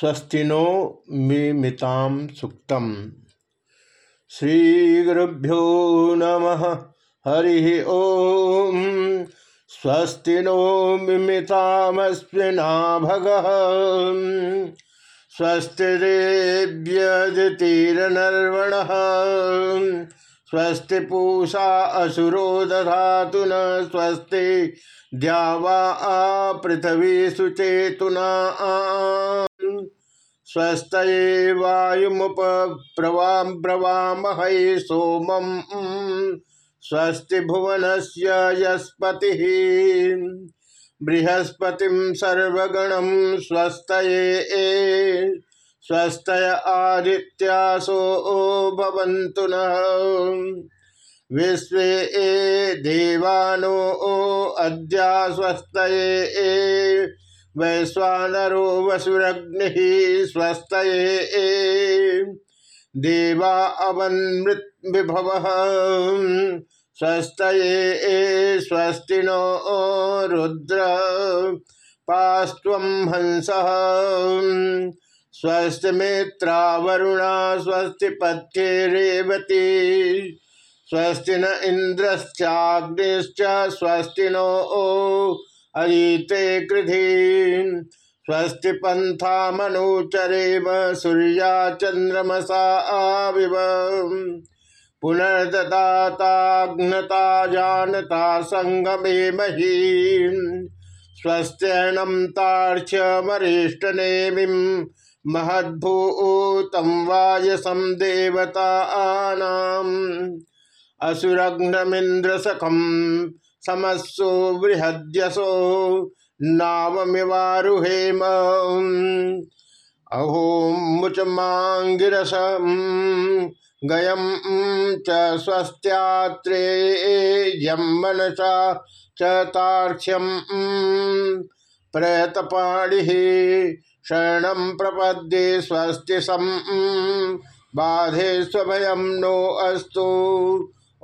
स्वस्तिनो मिमिताम सुक्तम नमः। हरि ओम। स्वस्ति नो मिमितामस्विना भग स्वस्ति पूषा असुरो दधातु न। स्वस्ति द्यावा पृथ्वी सुचेतुना स्वस्त वायुमुप ब्रवामह सोमम। स्वस्ति भुवन से यस्पति। बृहस्पति सर्वगण स्वस्त स्वस्त आदित्यासो भवन्तु न। विश्व देवानो अद्या स्वस्त वैश्वानरो वसुरग्नि स्वस्त देवा अवन्मृत विभव स्वस्त स्वस्ति नो रुद्र। पास्व हंस। स्वस्ति मित्रा वरुणा स्वस्ति पथ्ये रेवती स्वस्ति न इंद्रश्चाग्निश्च स्वस्ति नो अरीते कृधि स्वस्ति पंथा मनुचरेम सूर्या चंद्रमसा आविव। पुनर्दताग्नता जानता संगमे मही स्वस्त्यर्णम तार्क्ष्यमरिष्टनेमिं महद्भूतं वायसं देवतानाम्। असुरग्नमिन्द्रसखं समस्सो बृहद्यसो नावमिवारुहेम अहो मुचमांगिरसम् गयम च स्वस्त्यात्रेयं मनसा च तार्क्ष्यम प्रयतपाणि शरण प्रपद्ये स्वस्ति सम बाधे स्वभयम नो अस्तु।